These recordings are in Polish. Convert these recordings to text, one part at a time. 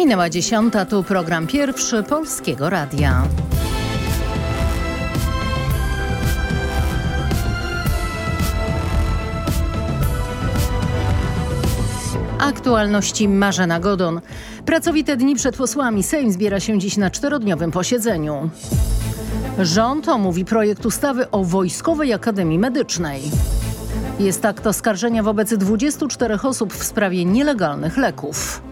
Minęła dziesiąta, tu program pierwszy Polskiego Radia. Aktualności Marzena Godon. Pracowite dni przed posłami Sejm zbiera się dziś na czterodniowym posiedzeniu. Rząd omówi projekt ustawy o Wojskowej Akademii Medycznej. Jest akt oskarżenia wobec 24 osób w sprawie nielegalnych leków.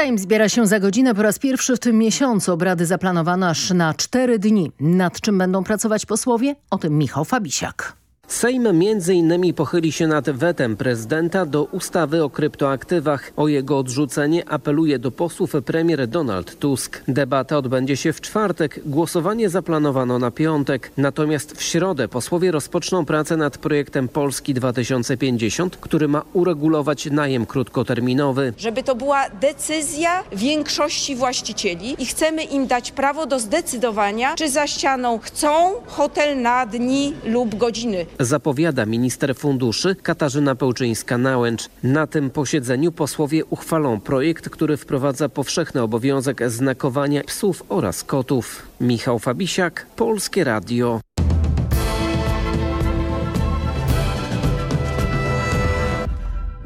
Sejm zbiera się za godzinę po raz pierwszy w tym miesiącu. Obrady zaplanowano aż na cztery dni. Nad czym będą pracować posłowie? O tym Michał Fabisiak. Sejm m.in. pochyli się nad wetem prezydenta do ustawy o kryptoaktywach. O jego odrzucenie apeluje do posłów premier Donald Tusk. Debata odbędzie się w czwartek, głosowanie zaplanowano na piątek. Natomiast w środę posłowie rozpoczną pracę nad projektem Polski 2050, który ma uregulować najem krótkoterminowy. Żeby to była decyzja większości właścicieli i chcemy im dać prawo do zdecydowania, czy za ścianą chcą hotel na dni lub godziny zapowiada minister funduszy Katarzyna Pełczyńska-Nałęcz. Na tym posiedzeniu posłowie uchwalą projekt, który wprowadza powszechny obowiązek znakowania psów oraz kotów. Michał Fabisiak, Polskie Radio.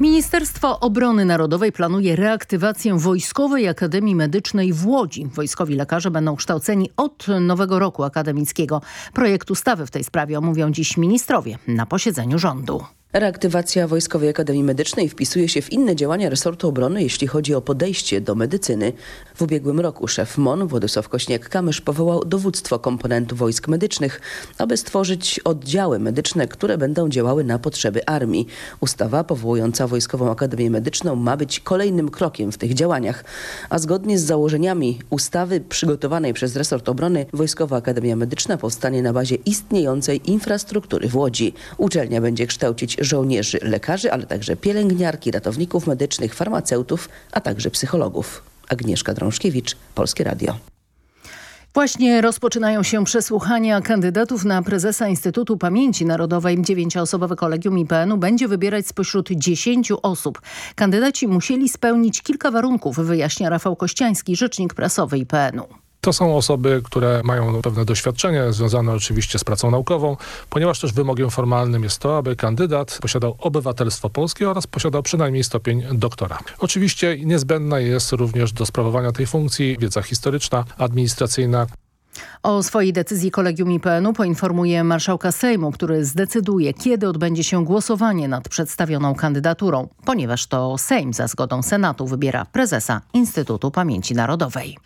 Ministerstwo Obrony Narodowej planuje reaktywację Wojskowej Akademii Medycznej w Łodzi. Wojskowi lekarze będą kształceni od nowego roku akademickiego. Projekt ustawy w tej sprawie omówią dziś ministrowie na posiedzeniu rządu. Reaktywacja Wojskowej Akademii Medycznej wpisuje się w inne działania resortu obrony, jeśli chodzi o podejście do medycyny. W ubiegłym roku szef MON Władysław Kośniak-Kamysz powołał dowództwo komponentu wojsk medycznych, aby stworzyć oddziały medyczne, które będą działały na potrzeby armii. Ustawa powołująca Wojskową Akademię Medyczną ma być kolejnym krokiem w tych działaniach. A zgodnie z założeniami ustawy przygotowanej przez resort obrony, Wojskowa Akademia Medyczna powstanie na bazie istniejącej infrastruktury w Łodzi. Uczelnia będzie kształcić żołnierzy, lekarzy, ale także pielęgniarki, ratowników medycznych, farmaceutów, a także psychologów. Agnieszka Drążkiewicz, Polskie Radio. Właśnie rozpoczynają się przesłuchania kandydatów na prezesa Instytutu Pamięci Narodowej. Dziewięcioosobowe kolegium IPN-u będzie wybierać spośród dziesięciu osób. Kandydaci musieli spełnić kilka warunków, wyjaśnia Rafał Kościański, rzecznik prasowy IPN-u. To są osoby, które mają pewne doświadczenie związane oczywiście z pracą naukową, ponieważ też wymogiem formalnym jest to, aby kandydat posiadał obywatelstwo polskie oraz posiadał przynajmniej stopień doktora. Oczywiście niezbędna jest również do sprawowania tej funkcji wiedza historyczna, administracyjna, o swojej decyzji Kolegium IPN-u poinformuje marszałka Sejmu, który zdecyduje, kiedy odbędzie się głosowanie nad przedstawioną kandydaturą, ponieważ to Sejm za zgodą Senatu wybiera prezesa Instytutu Pamięci Narodowej.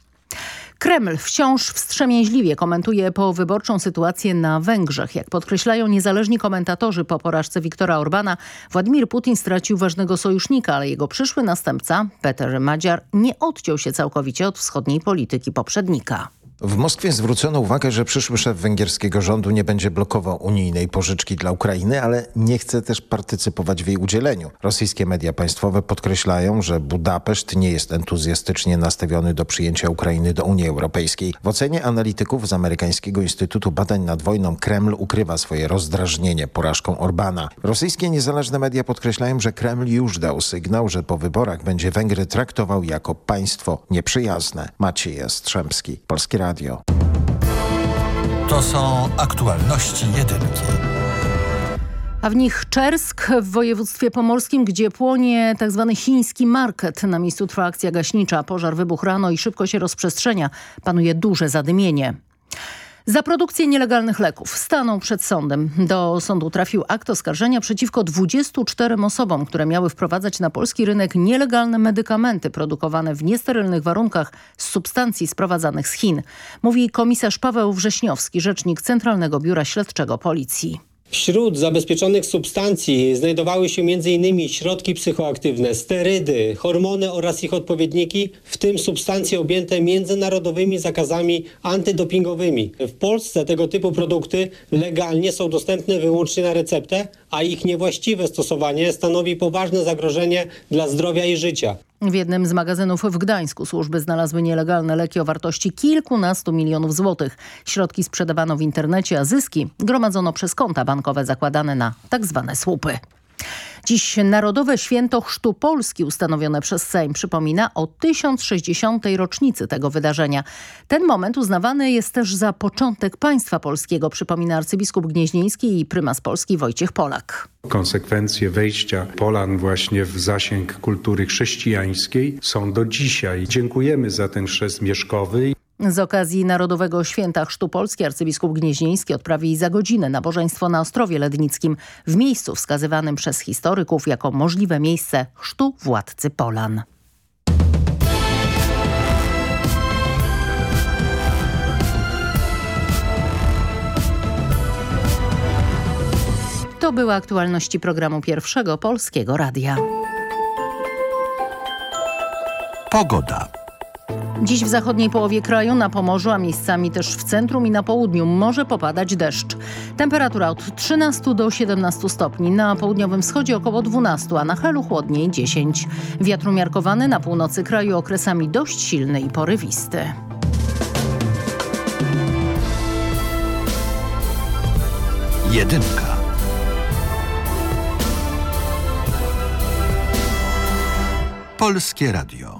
Kreml wciąż wstrzemięźliwie komentuje powyborczą sytuację na Węgrzech. Jak podkreślają niezależni komentatorzy po porażce Viktora Orbana, Władimir Putin stracił ważnego sojusznika, ale jego przyszły następca, Peter Madziar, nie odciął się całkowicie od wschodniej polityki poprzednika. W Moskwie zwrócono uwagę, że przyszły szef węgierskiego rządu nie będzie blokował unijnej pożyczki dla Ukrainy, ale nie chce też partycypować w jej udzieleniu. Rosyjskie media państwowe podkreślają, że Budapeszt nie jest entuzjastycznie nastawiony do przyjęcia Ukrainy do Unii Europejskiej. W ocenie analityków z amerykańskiego Instytutu Badań nad Wojną Kreml ukrywa swoje rozdrażnienie porażką Orbana. Rosyjskie niezależne media podkreślają, że Kreml już dał sygnał, że po wyborach będzie Węgry traktował jako państwo nieprzyjazne. Maciej Jastrzębski, Polskie Radio. Radio. To są aktualności jedynki. A w nich Czersk w województwie pomorskim, gdzie płonie tzw. Tak chiński market. Na miejscu trwa akcja gaśnicza. Pożar wybuchł rano i szybko się rozprzestrzenia. Panuje duże zadymienie. Za produkcję nielegalnych leków stanął przed sądem. Do sądu trafił akt oskarżenia przeciwko 24 osobom, które miały wprowadzać na polski rynek nielegalne medykamenty produkowane w niesterylnych warunkach z substancji sprowadzanych z Chin. Mówi komisarz Paweł Wrześniowski, rzecznik Centralnego Biura Śledczego Policji. Wśród zabezpieczonych substancji znajdowały się m.in. środki psychoaktywne, sterydy, hormony oraz ich odpowiedniki, w tym substancje objęte międzynarodowymi zakazami antydopingowymi. W Polsce tego typu produkty legalnie są dostępne wyłącznie na receptę, a ich niewłaściwe stosowanie stanowi poważne zagrożenie dla zdrowia i życia. W jednym z magazynów w Gdańsku służby znalazły nielegalne leki o wartości kilkunastu milionów złotych. Środki sprzedawano w internecie, a zyski gromadzono przez konta bankowe zakładane na tak zwane słupy. Dziś Narodowe Święto Chrztu Polski ustanowione przez Sejm przypomina o 1060. rocznicy tego wydarzenia. Ten moment uznawany jest też za początek państwa polskiego, przypomina arcybiskup Gnieźnieński i prymas Polski Wojciech Polak. Konsekwencje wejścia Polan właśnie w zasięg kultury chrześcijańskiej są do dzisiaj. Dziękujemy za ten chrzest mieszkowy. Z okazji Narodowego Święta Chrztu Polski arcybiskup Gnieźnieński odprawi za godzinę nabożeństwo na Ostrowie Lednickim w miejscu wskazywanym przez historyków jako możliwe miejsce chrztu władcy Polan. To były aktualności programu Pierwszego Polskiego Radia. Pogoda. Dziś w zachodniej połowie kraju, na Pomorzu, a miejscami też w centrum i na południu może popadać deszcz. Temperatura od 13 do 17 stopni, na południowym wschodzie około 12, a na Helu chłodniej 10. Wiatr umiarkowany na północy kraju okresami dość silny i porywisty. Jedynka. Polskie Radio.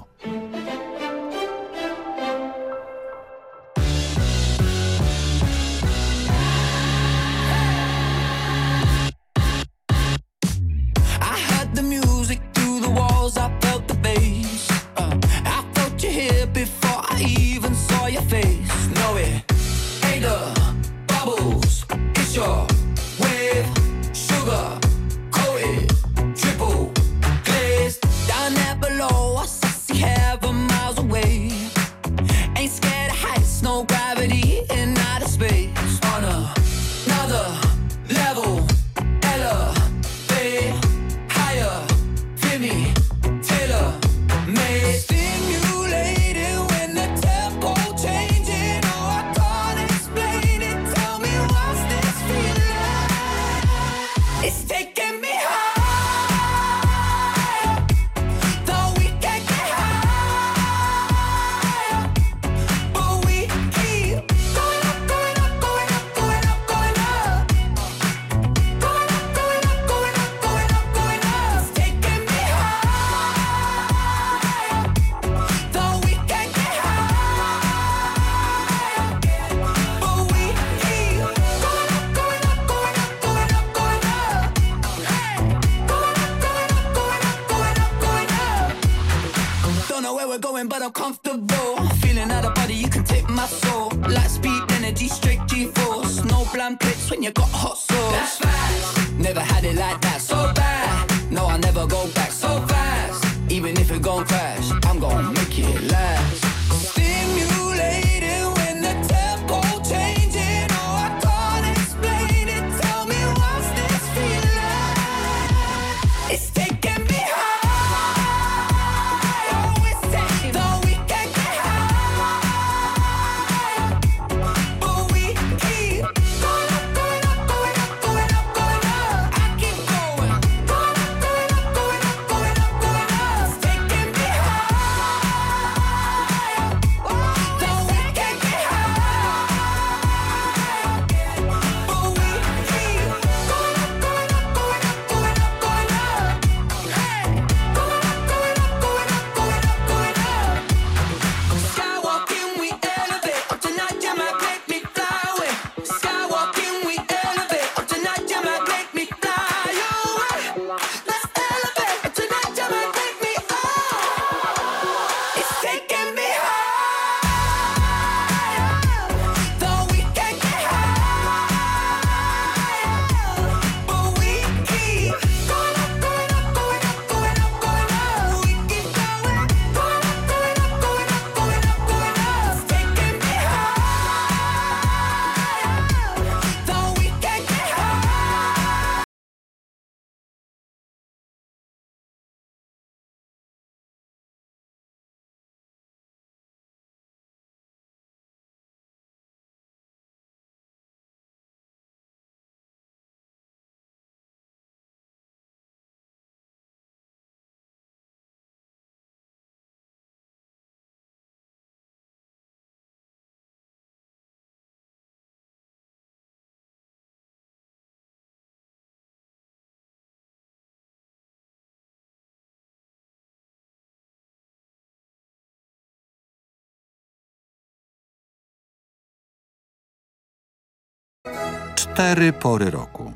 Cztery pory roku.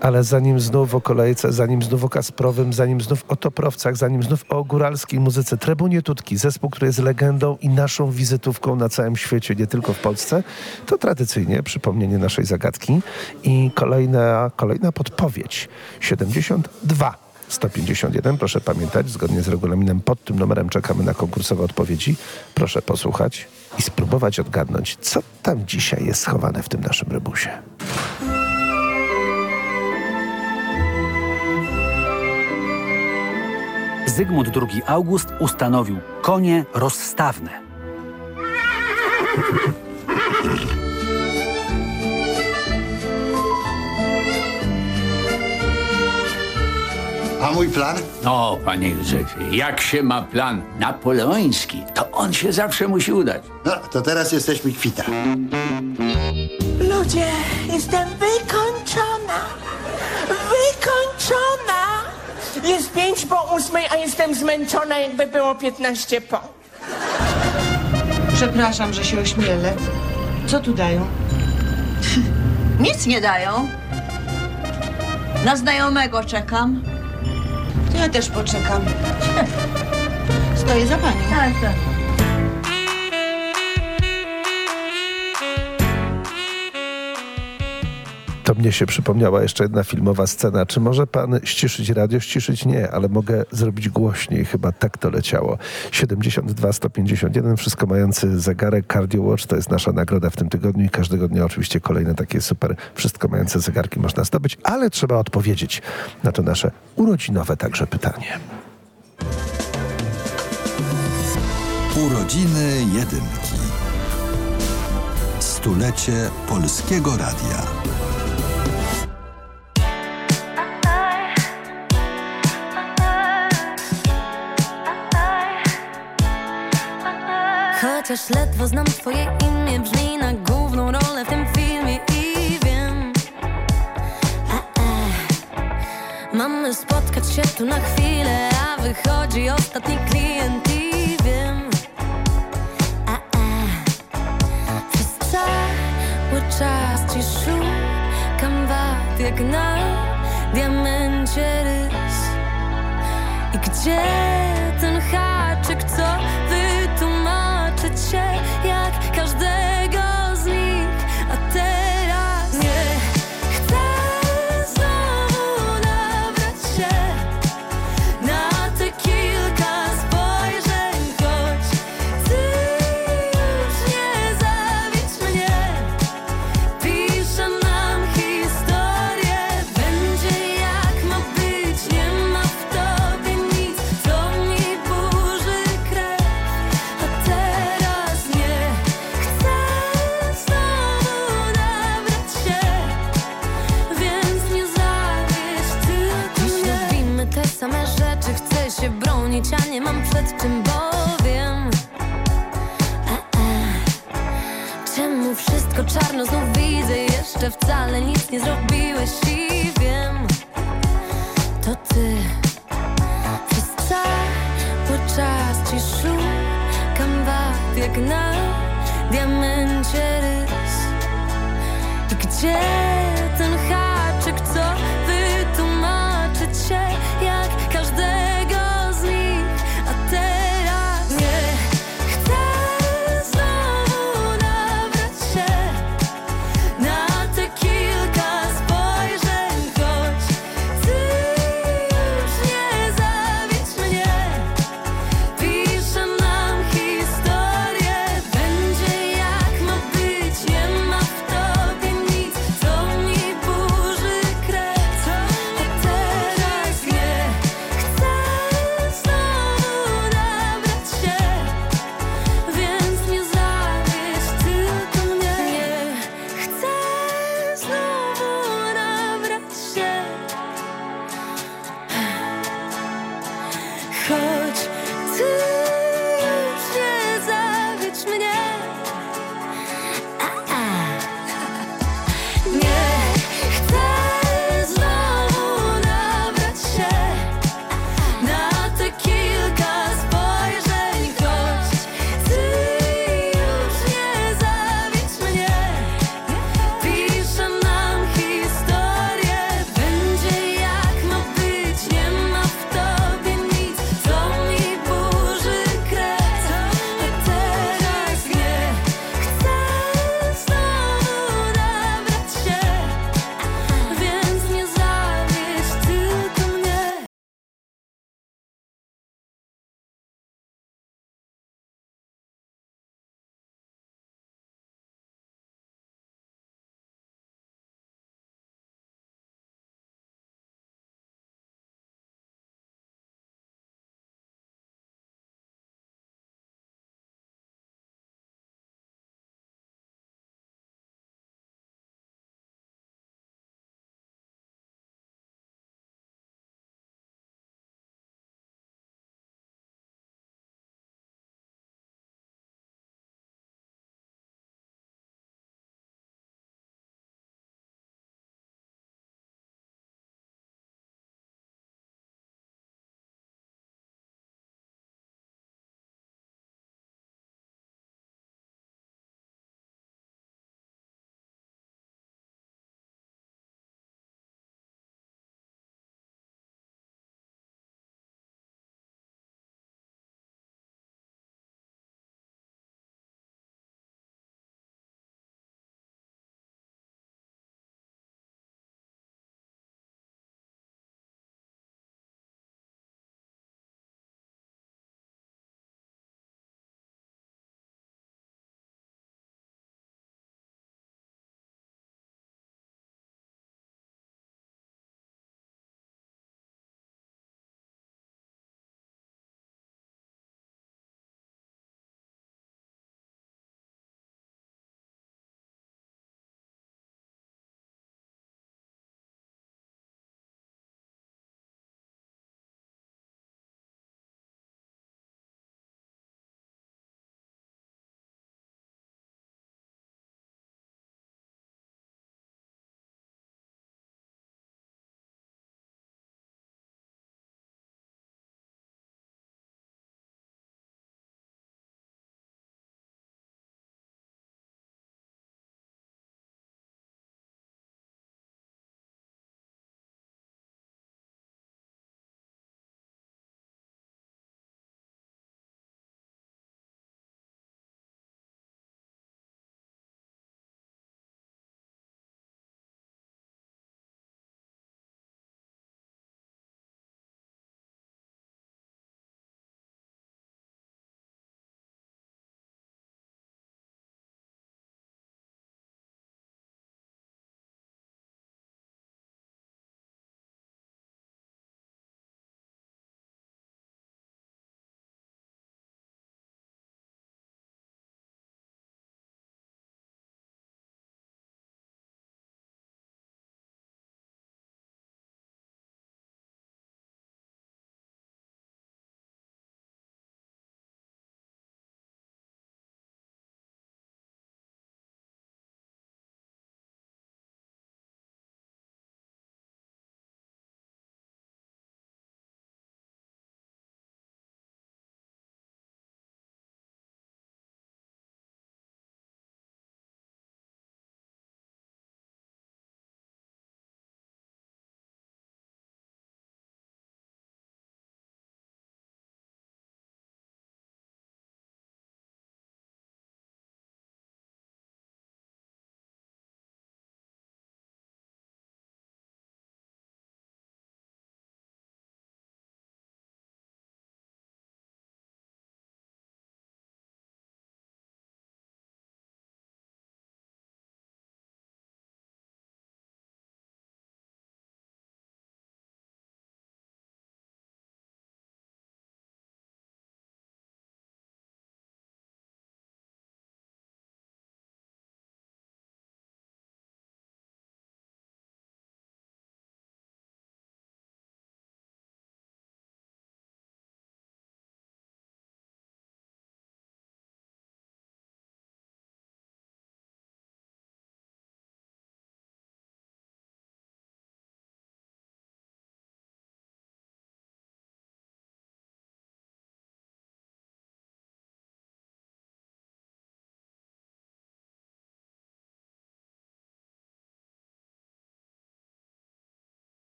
Ale zanim znów o kolejce, zanim znów o Kasprowym, zanim znów o Toprowcach, zanim znów o góralskiej muzyce, Trybunie Tutki, zespół, który jest legendą i naszą wizytówką na całym świecie, nie tylko w Polsce, to tradycyjnie przypomnienie naszej zagadki i kolejna, kolejna podpowiedź. 72 151. Proszę pamiętać, zgodnie z regulaminem pod tym numerem czekamy na konkursowe odpowiedzi. Proszę posłuchać i spróbować odgadnąć, co tam dzisiaj jest schowane w tym naszym rebusie. Zygmunt II August ustanowił konie rozstawne. A mój plan? No, panie Józefie, jak się ma plan napoleoński, to on się zawsze musi udać. No, to teraz jesteśmy kwita. Ludzie, jestem wykończona. Wykończona. Jest pięć po ósmej, a jestem zmęczona, jakby było piętnaście po. Przepraszam, że się ośmielę. Co tu dają? Nic nie dają. Na znajomego czekam. To ja też poczekam. Stoję za panią. Tak, tak. Mnie się przypomniała jeszcze jedna filmowa scena. Czy może pan ściszyć radio? Ściszyć nie, ale mogę zrobić głośniej. Chyba tak to leciało. 72 151, wszystko mający zegarek Cardio Watch to jest nasza nagroda w tym tygodniu i każdego dnia oczywiście kolejne takie super wszystko mające zegarki można zdobyć, ale trzeba odpowiedzieć na to nasze urodzinowe także pytanie. Urodziny jedynki. Stulecie Polskiego Radia. Chociaż ledwo znam twoje imię Brzmi na główną rolę w tym filmie I wiem e, e. Mamy spotkać się tu na chwilę A wychodzi ostatni klient I wiem e, e. Przez cały czas ci szukam wad Jak na diamencie rys I gdzie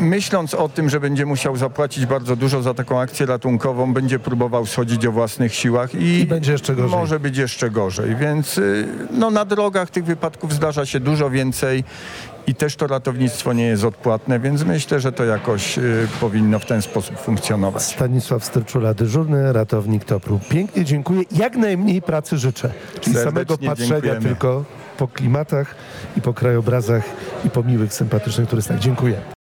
Myśląc o tym, że będzie musiał zapłacić bardzo dużo za taką akcję ratunkową, będzie próbował schodzić o własnych siłach i, I będzie jeszcze gorzej. może być jeszcze gorzej. Więc y, no, na drogach tych wypadków zdarza się dużo więcej i też to ratownictwo nie jest odpłatne, więc myślę, że to jakoś y, powinno w ten sposób funkcjonować. Stanisław Styrczula, dyżurny ratownik Topru. Pięknie dziękuję. Jak najmniej pracy życzę. I Serdecznie samego patrzenia dziękujemy. tylko po klimatach i po krajobrazach i po miłych, sympatycznych turystach. Dziękuję.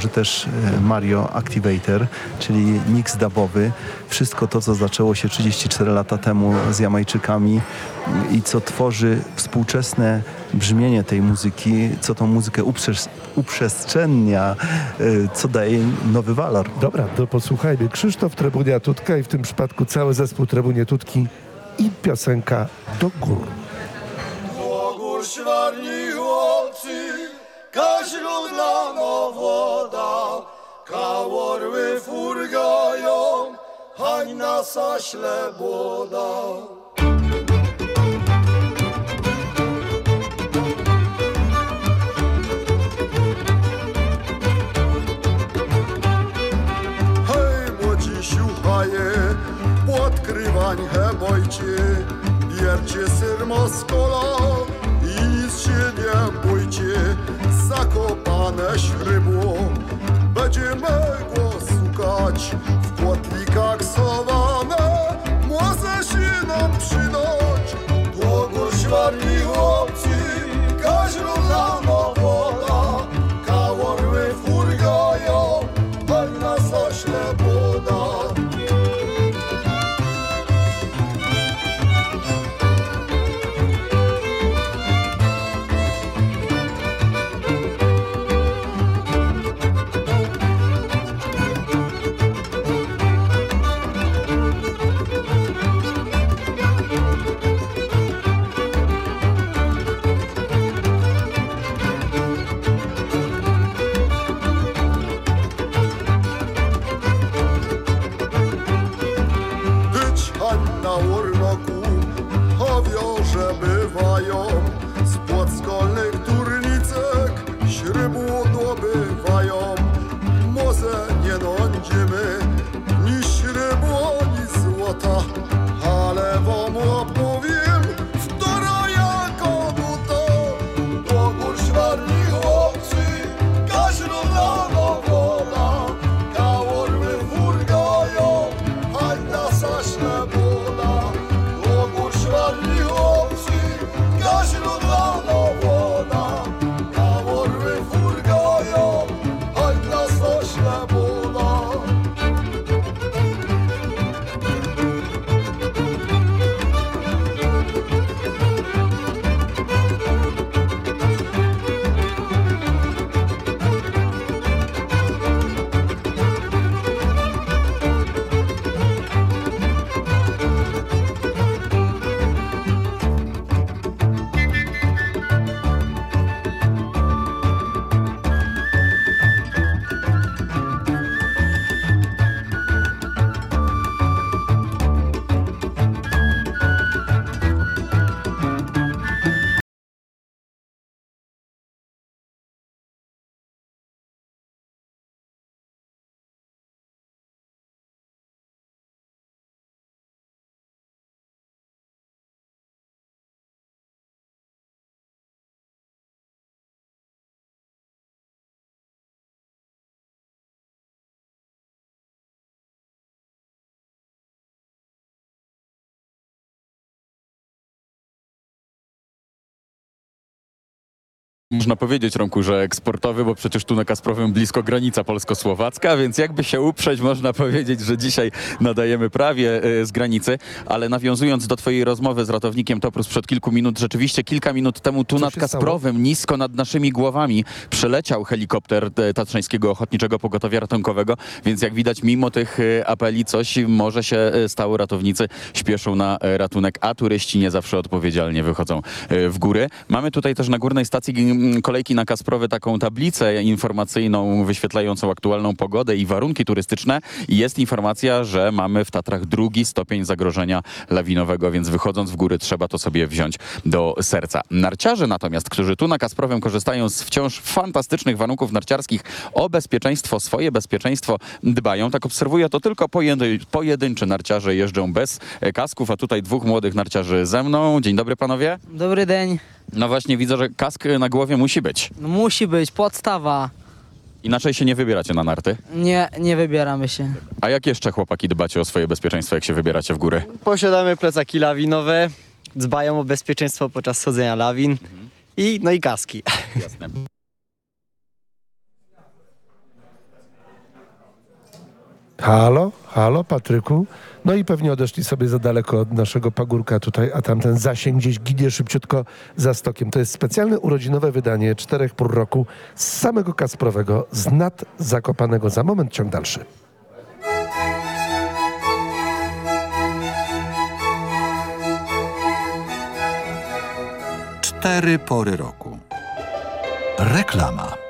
Może też e, Mario Activator, czyli mix dubowy. Wszystko to, co zaczęło się 34 lata temu z Jamajczykami i co tworzy współczesne brzmienie tej muzyki, co tą muzykę uprzez- uprzestrzennia, e, co daje nowy walor. Dobra, to posłuchajmy. Krzysztof Trebunia Tutka i w tym przypadku cały zespół Trebunie Tutki i piosenka Do gór. Świarni chłopcy, każdą dla woda, kaworły furgają, hań na saśle błoda. Hej, młodzi siuchaje, podkrywań hebojcie, biercie zakopane śrybło, będziemy go szukać Można powiedzieć, Romku, że eksportowy, bo przecież tu na Kasprowym blisko granica polsko-słowacka, więc jakby się uprzeć, można powiedzieć, że dzisiaj nadajemy prawie e, z granicy, ale nawiązując do twojej rozmowy z ratownikiem Toprus przed kilku minut, rzeczywiście kilka minut temu tu nad się Kasprowym, nisko nad naszymi głowami, przeleciał helikopter e, Tatrzańskiego Ochotniczego Pogotowia Ratunkowego, więc jak widać, mimo tych e, apeli coś może się stało. Ratownicy śpieszą na ratunek, a turyści nie zawsze odpowiedzialnie wychodzą w góry. Mamy tutaj też na górnej stacji kolejki na Kasprowy taką tablicę informacyjną wyświetlającą aktualną pogodę i warunki turystyczne jest informacja, że mamy w Tatrach drugi stopień zagrożenia lawinowego, więc wychodząc w góry trzeba to sobie wziąć do serca. Narciarze natomiast, którzy tu na Kasprowym korzystają z wciąż fantastycznych warunków narciarskich, o bezpieczeństwo, swoje bezpieczeństwo dbają. Tak obserwuję to tylko pojedyn pojedynczy narciarze jeżdżą bez e, kasków, a tutaj dwóch młodych narciarzy ze mną. Dzień dobry panowie. Dobry dzień. No właśnie widzę, że kask na głowie musi być. No musi być, podstawa. Inaczej się nie wybieracie na narty. Nie, nie wybieramy się. A jak jeszcze chłopaki dbacie o swoje bezpieczeństwo, jak się wybieracie w góry? Posiadamy plecaki lawinowe, dbają o bezpieczeństwo podczas schodzenia lawin i no i kaski. Jasne. Halo, halo, Patryku. No i pewnie odeszli sobie za daleko od naszego pagórka tutaj, a tamten zasięg gdzieś ginie szybciutko za stokiem. To jest specjalne urodzinowe wydanie czterech pór roku z samego Kasprowego, z nad Zakopanego. Za moment ciąg dalszy. Cztery pory roku. Reklama.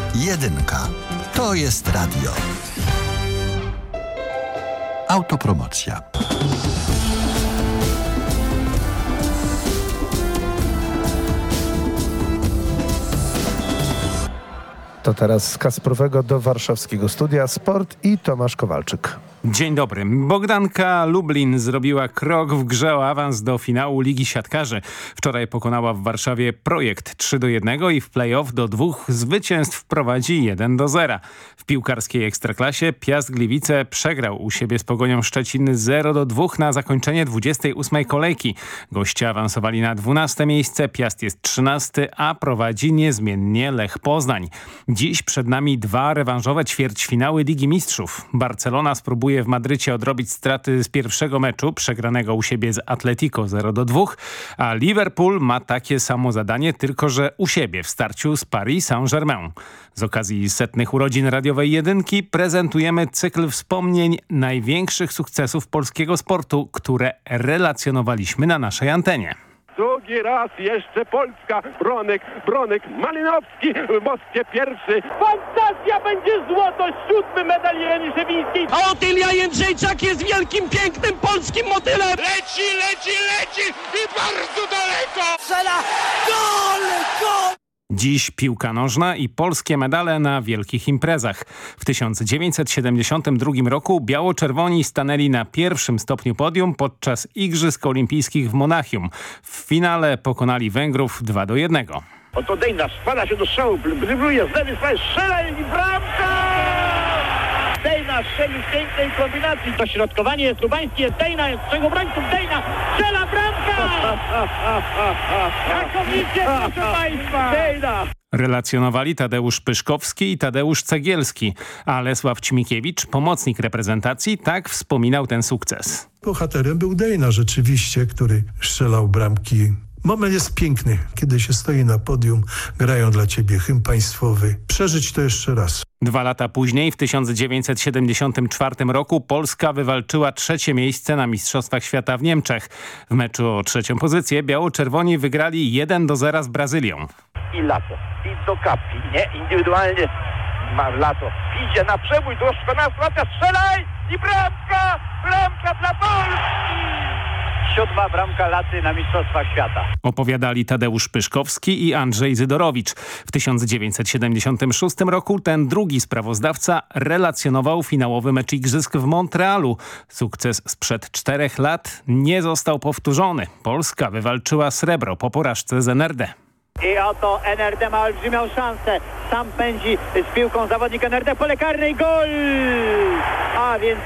Jedynka. To jest radio. Autopromocja. To teraz z Kasprowego do warszawskiego studia Sport i Tomasz Kowalczyk. Dzień dobry. Bogdanka Lublin zrobiła krok w grze o awans do finału Ligi Siatkarzy. Wczoraj pokonała w Warszawie projekt 3 do 1 i w play-off do dwóch zwycięstw prowadzi 1 do 0. W piłkarskiej ekstraklasie Piast Gliwice przegrał u siebie z Pogonią Szczecin 0 do 2 na zakończenie 28 kolejki. Goście awansowali na 12 miejsce, Piast jest 13, a prowadzi niezmiennie Lech Poznań. Dziś przed nami dwa rewanżowe ćwierćfinały Ligi Mistrzów. Barcelona spróbuje w Madrycie odrobić straty z pierwszego meczu przegranego u siebie z Atletico 0 do 2, a Liverpool ma takie samo zadanie, tylko że u siebie w starciu z Paris Saint-Germain. Z okazji setnych urodzin radiowej jedynki prezentujemy cykl wspomnień największych sukcesów polskiego sportu, które relacjonowaliśmy na naszej antenie. Drugi raz jeszcze Polska. Bronek, Bronek, Malinowski, Moskwie pierwszy. Fantazja będzie złoto, siódmy medal Jeleni Szewińskiej. A Otylia Jędrzejczak jest wielkim, pięknym polskim motylem. Leci, leci, leci i bardzo daleko. Strzela, gol, gol. Dziś piłka nożna i polskie medale na wielkich imprezach. W 1972 roku biało-czerwoni stanęli na pierwszym stopniu podium podczas Igrzysk Olimpijskich w Monachium. W finale pokonali Węgrów 2 do 1. Oto Dejna spada się do strzału, brybluje z lewej strony, strzela i bramka! Dejna strzeli w pięknej kombinacji. Dośrodkowanie jest Lubański, jest Dejna, jest trzech obrońców, Dejna, strzela bramka! Znakomicie, proszę Państwa! Dejna! Relacjonowali Tadeusz Pyszkowski i Tadeusz Cegielski, a Lesław Ćmikiewicz, pomocnik reprezentacji, tak wspominał ten sukces. Bohaterem był Dejna rzeczywiście, który strzelał bramki. Moment jest piękny, kiedy się stoi na podium, grają dla ciebie hymn państwowy. Przeżyć to jeszcze raz. Dwa lata później, w 1974 roku, Polska wywalczyła trzecie miejsce na Mistrzostwach Świata w Niemczech. W meczu o trzecią pozycję biało-czerwoni wygrali 1 do 0 z Brazylią. I Lato, i do kapi, nie? Indywidualnie ma Lato. Idzie na przebój, doskonała sytuacja, strzelaj! I bramka! Bramka dla Polski! Siódma bramka Laty na Mistrzostwach Świata. Opowiadali Tadeusz Pyszkowski i Andrzej Zydorowicz. W 1976 roku ten drugi sprawozdawca relacjonował finałowy mecz Igrzysk w Montrealu. Sukces sprzed czterech lat nie został powtórzony. Polska wywalczyła srebro po porażce z NRD. I oto NRD ma olbrzymią szansę. Sam pędzi z piłką zawodnik NRD, pole karne i gol! A więc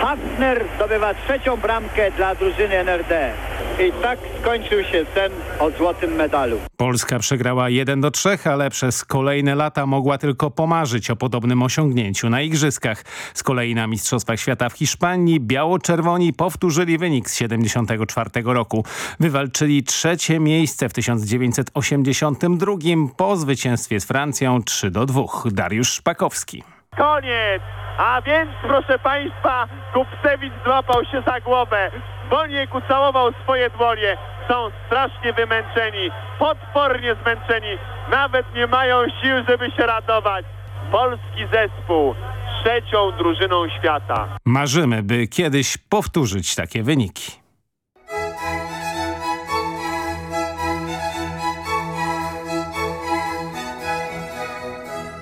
Hafner zdobywa trzecią bramkę dla drużyny NRD. I tak skończył się sen o złotym medalu. Polska przegrała 1 do 3, ale przez kolejne lata mogła tylko pomarzyć o podobnym osiągnięciu na Igrzyskach. Z kolei na Mistrzostwach Świata w Hiszpanii biało-czerwoni powtórzyli wynik z 74 roku. Wywalczyli trzecie miejsce w 1982 po zwycięstwie z Francją 3 do 2. Dariusz Szpakowski. Koniec! A więc, proszę Państwa, Kupcewicz złapał się za głowę. Boniek ucałował swoje dłonie. Są strasznie wymęczeni, potwornie zmęczeni. Nawet nie mają sił, żeby się radować. Polski zespół trzecią drużyną świata. Marzymy, by kiedyś powtórzyć takie wyniki.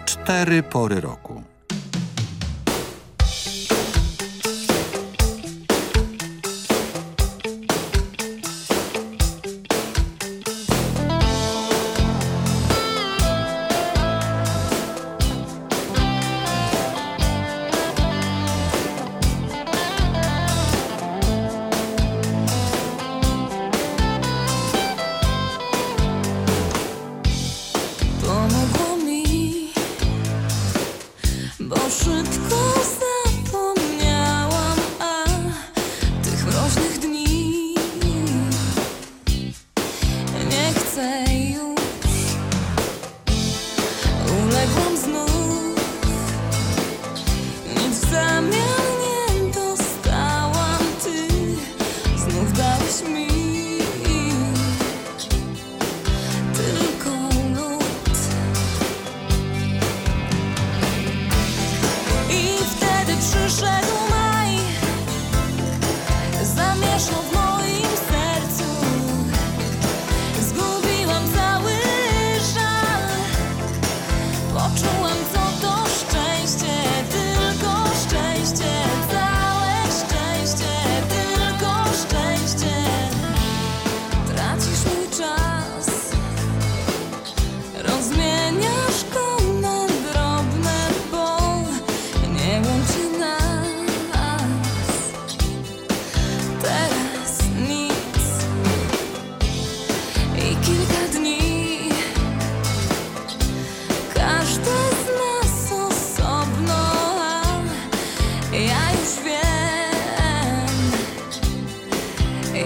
Cztery pory roku.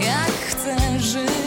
Jak chcę żyć.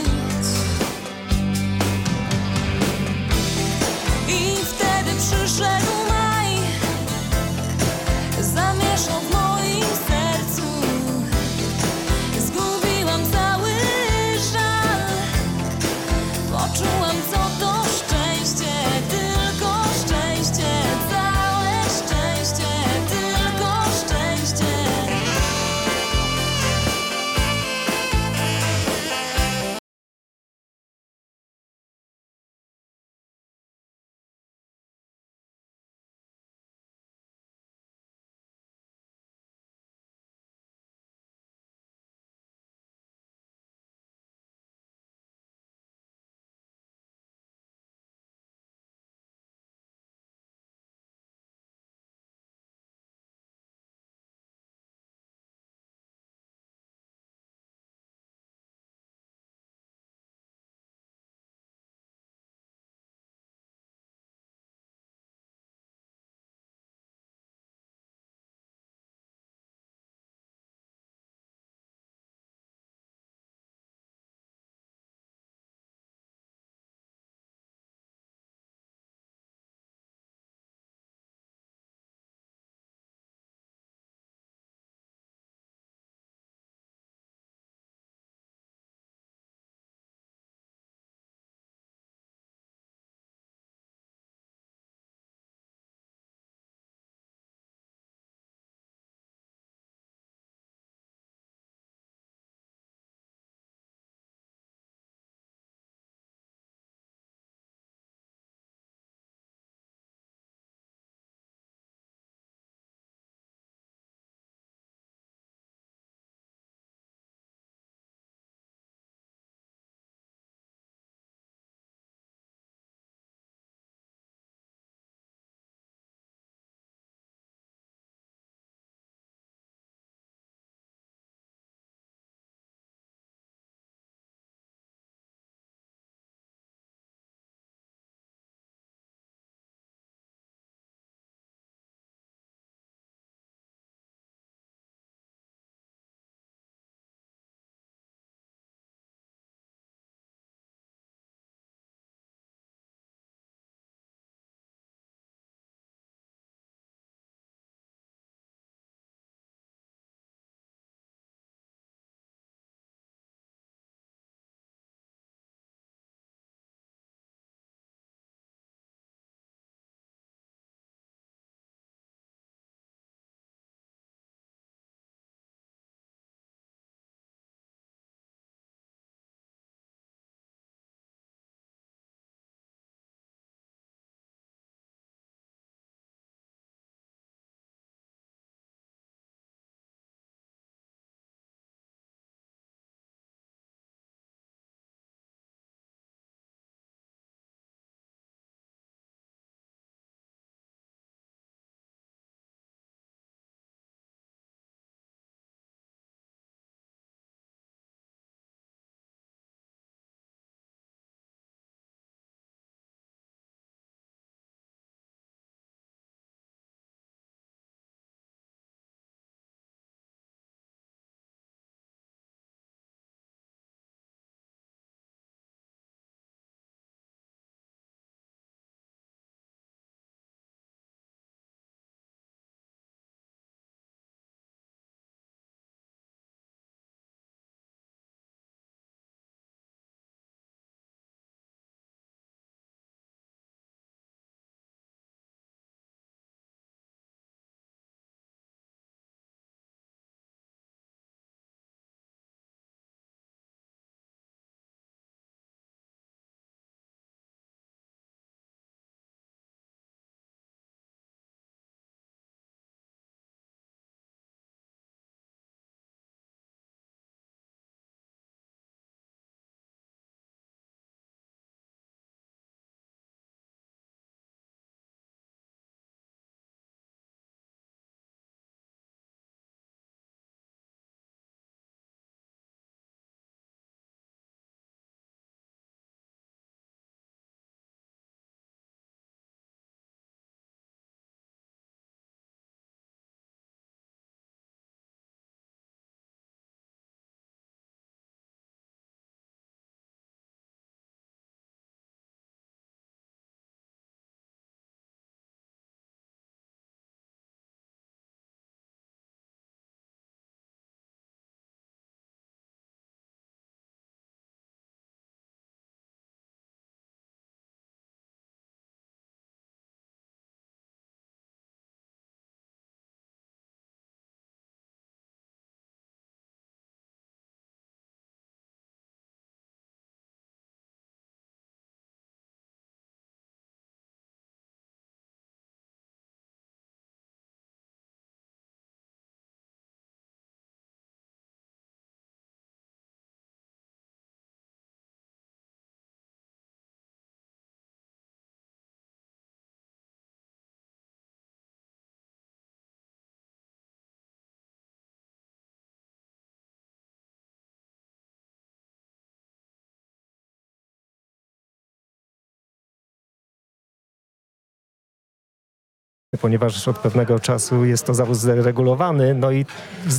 Ponieważ od pewnego czasu jest to zawód zregulowany, no i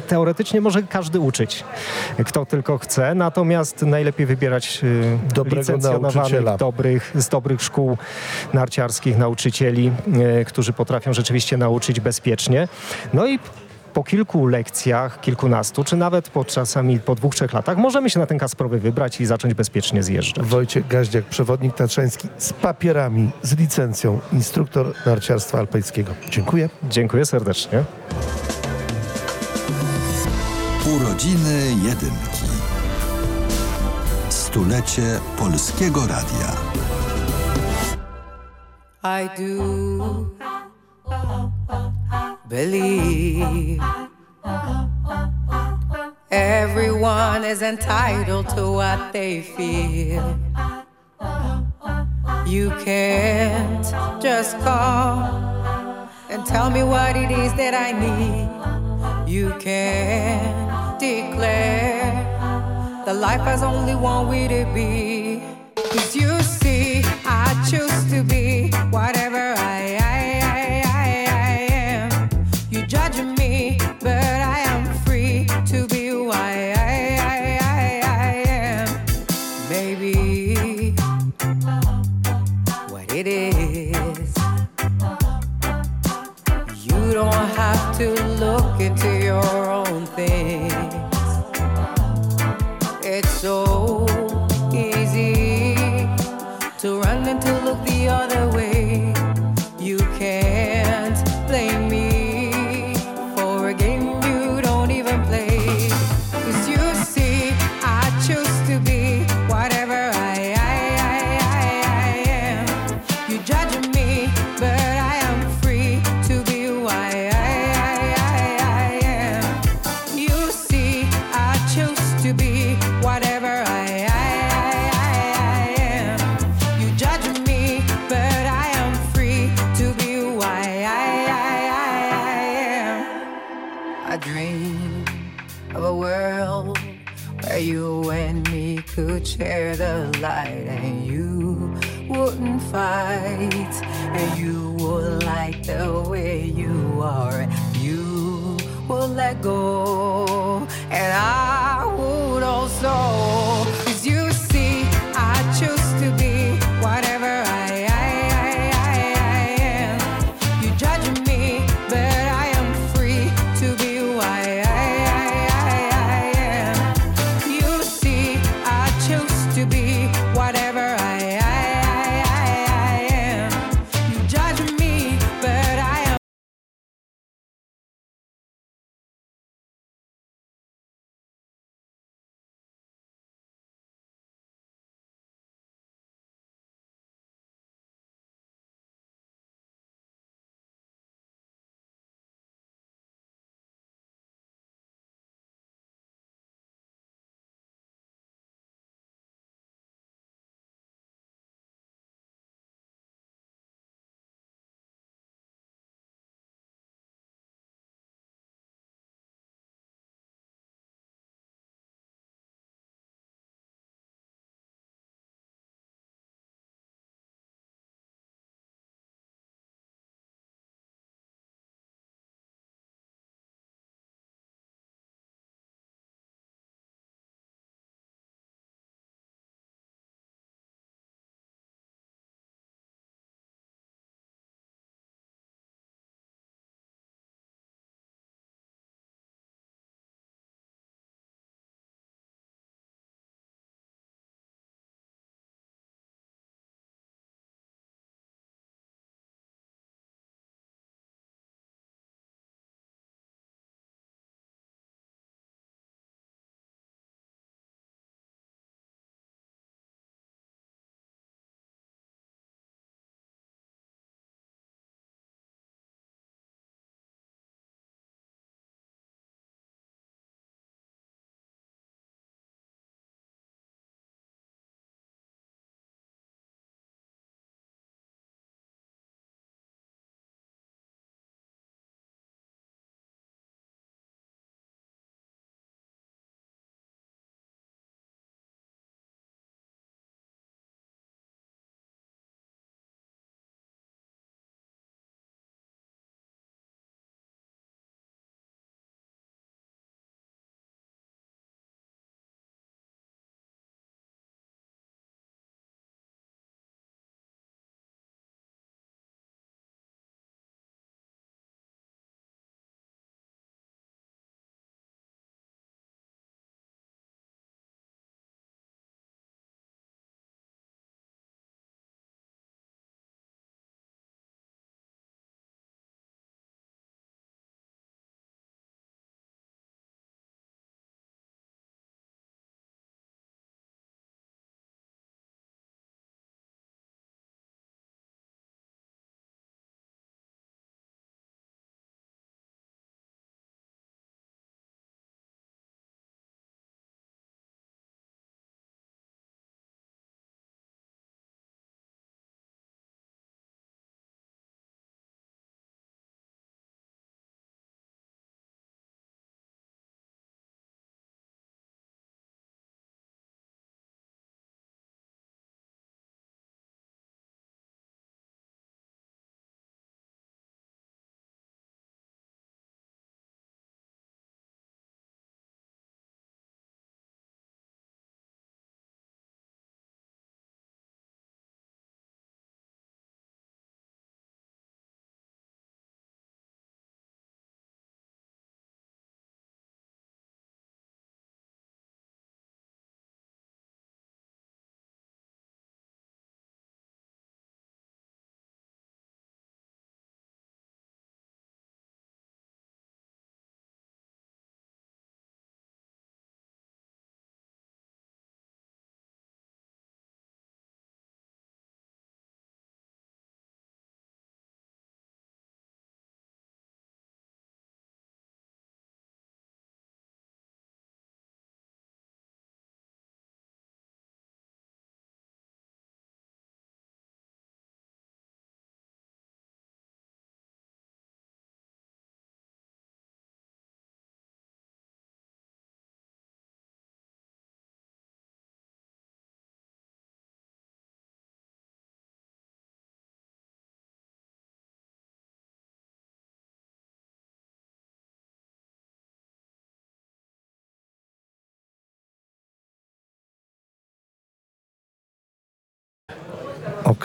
teoretycznie może każdy uczyć, kto tylko chce, natomiast najlepiej wybierać y, Dobrego licencjonowanych, dobrych, z dobrych szkół narciarskich, nauczycieli, y, którzy potrafią rzeczywiście nauczyć bezpiecznie. No i po kilku lekcjach, kilkunastu, czy nawet po czasami po dwóch, trzech latach możemy się na ten Kasprowy wybrać i zacząć bezpiecznie zjeżdżać. Wojciech Gaździak, przewodnik tatrzański z papierami, z licencją, instruktor narciarstwa alpejskiego. Dziękuję. Dziękuję serdecznie. Urodziny jedynki. Stulecie Polskiego Radia. I do believe everyone is entitled to what they feel. You can't just call and tell me what it is that I need. You can't declare the life has only one way to be. Cause you see, I choose to be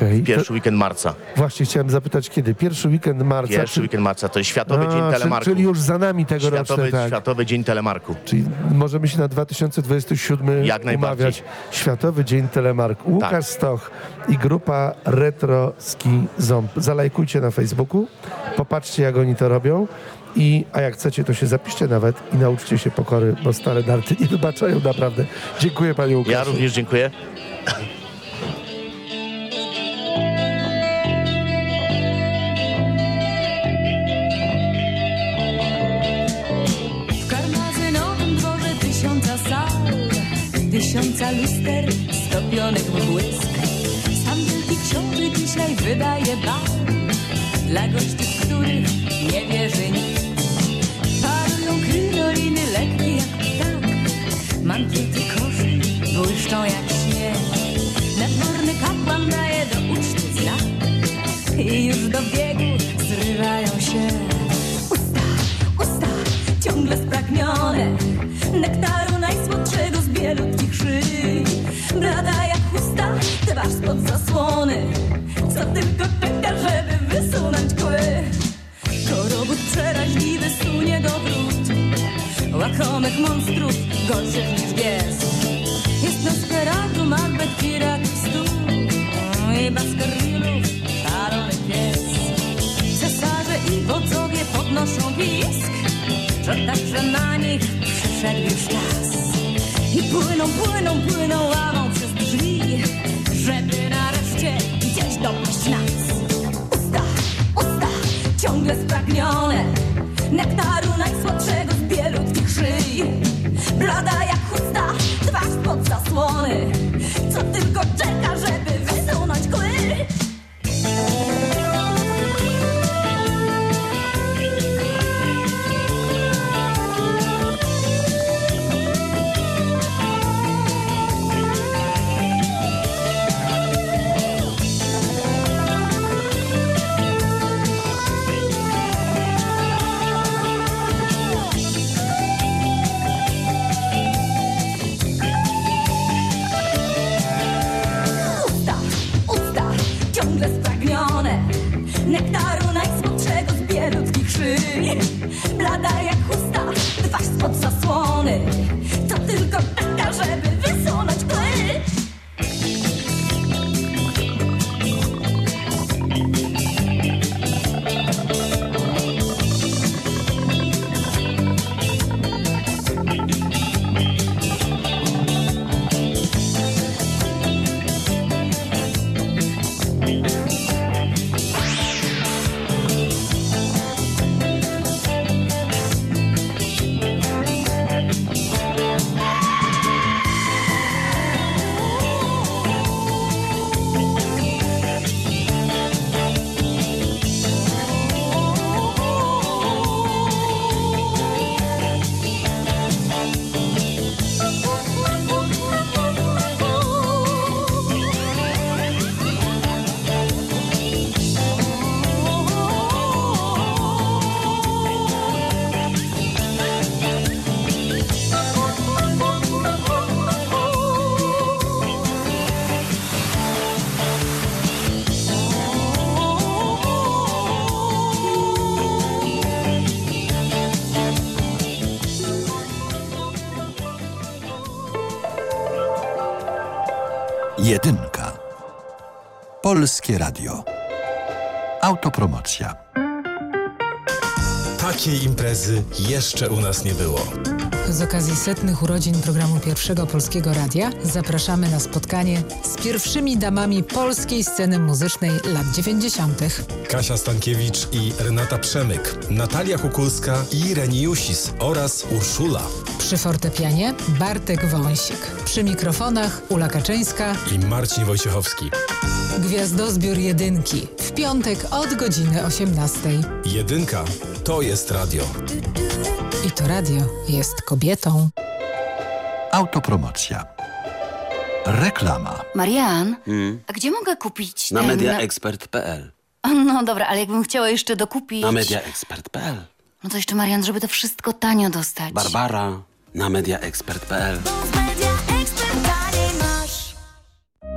Okej. Pierwszy weekend marca. Właśnie chciałem zapytać, kiedy? Pierwszy weekend marca. Pierwszy czy- weekend marca to jest Światowy A, Dzień czyli- Telemarku. Czyli już za nami tegoroczny, Światowy, tak. Światowy Dzień Telemarku. Czyli możemy się na 2027 Jak najbardziej. umawiać. Światowy Dzień Telemarku. Łukasz Tak. Stoch i grupa Retro Ski Ząb. Zalajkujcie na Facebooku, popatrzcie jak oni to robią. I, a jak chcecie, to się zapiszcie nawet i nauczcie się pokory, bo stare darty nie wybaczają naprawdę. Dziękuję panie Łukaszu. Ja również dziękuję. Tysiąca luster stopionych w błysk. Sam wielki książę dzisiaj wydaje bal dla gości, w których nie wierzy nikt. Parują krynoliny lekkie jak ptak, mankiety koszy błyszczą jak śnieg. Nadworny kapłan daje do uczty znak i już do biegu zrywają się usta ciągle spragnione nektaru najsłodszego z bielutkich spod zasłony, co tylko czeka, żeby wysunąć kły. Korobut przeraźliwy sunie do wrót, łakomych monstrów Polskie Radio. Autopromocja. Takiej imprezy jeszcze u nas nie było. Z okazji setnych urodzin programu Pierwszego Polskiego Radia zapraszamy na spotkanie z pierwszymi damami polskiej sceny muzycznej lat 90. Kasia Stankiewicz i Renata Przemyk, Natalia Kukulska i Reni Jusis oraz Urszula. Przy fortepianie Bartek Wąsik. Przy mikrofonach Ula Kaczyńska I Marcin Wojciechowski. Gwiazdozbiór Jedynki. W piątek od godziny 18. Jedynka to jest radio. I to radio jest kobietą. Autopromocja. Reklama. Marian, Hmm. a gdzie mogę kupić Na ten... mediaexpert.pl No dobra, ale jakbym chciała jeszcze dokupić... Na mediaexpert.pl No to jeszcze, Marian, żeby to wszystko tanio dostać. Barbara na mediaexpert.pl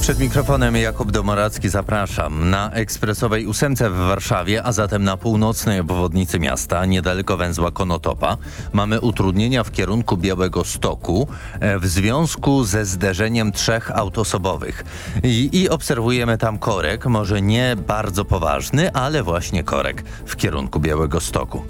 Przed mikrofonem Jakub Domoracki zapraszam. Na ekspresowej ósemce w Warszawie, a zatem na północnej obwodnicy miasta, niedaleko węzła Konotopa, mamy utrudnienia w kierunku Białego Stoku e, w związku ze zderzeniem trzech autosobowych. I, I obserwujemy tam korek, może nie bardzo poważny, ale właśnie korek w kierunku Białego Stoku.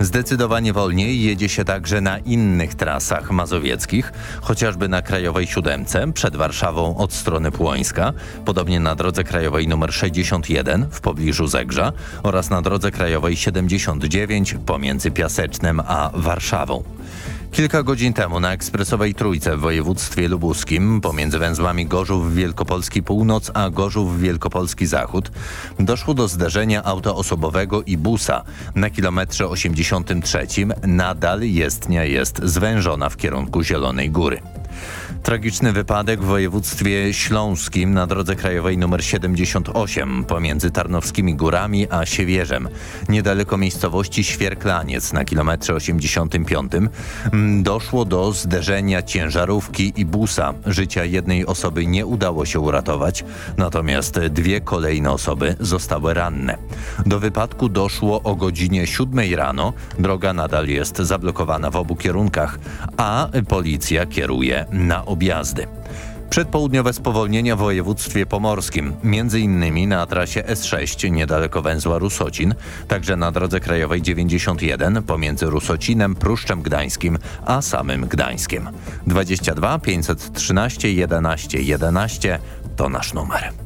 Zdecydowanie wolniej jedzie się także na innych trasach mazowieckich, chociażby na Krajowej Siódemce przed Warszawą od strony Płońska, podobnie na drodze krajowej nr 61 w pobliżu Zegrza oraz na drodze krajowej 79 pomiędzy Piasecznem a Warszawą. Kilka godzin temu na ekspresowej trójce w województwie lubuskim pomiędzy węzłami Gorzów Wielkopolski Północ a Gorzów Wielkopolski Zachód doszło do zderzenia auta osobowego i busa. Na kilometrze 83 nadal jezdnia jest zwężona w kierunku Zielonej Góry. Tragiczny wypadek w województwie śląskim na drodze krajowej nr 78 pomiędzy Tarnowskimi Górami a Siewierzem. Niedaleko miejscowości Świerklaniec na kilometrze 85 mm, doszło do zderzenia ciężarówki i busa. Życia jednej osoby nie udało się uratować, natomiast dwie kolejne osoby zostały ranne. Do wypadku doszło o godzinie 7 rano. Droga nadal jest zablokowana w obu kierunkach, a policja kieruje na objazdy. Przedpołudniowe spowolnienia w województwie pomorskim, między innymi na trasie S6 niedaleko węzła Rusocin, także na drodze krajowej 91 pomiędzy Rusocinem, Pruszczem Gdańskim a samym Gdańskiem. 22 513 11 11 to nasz numer.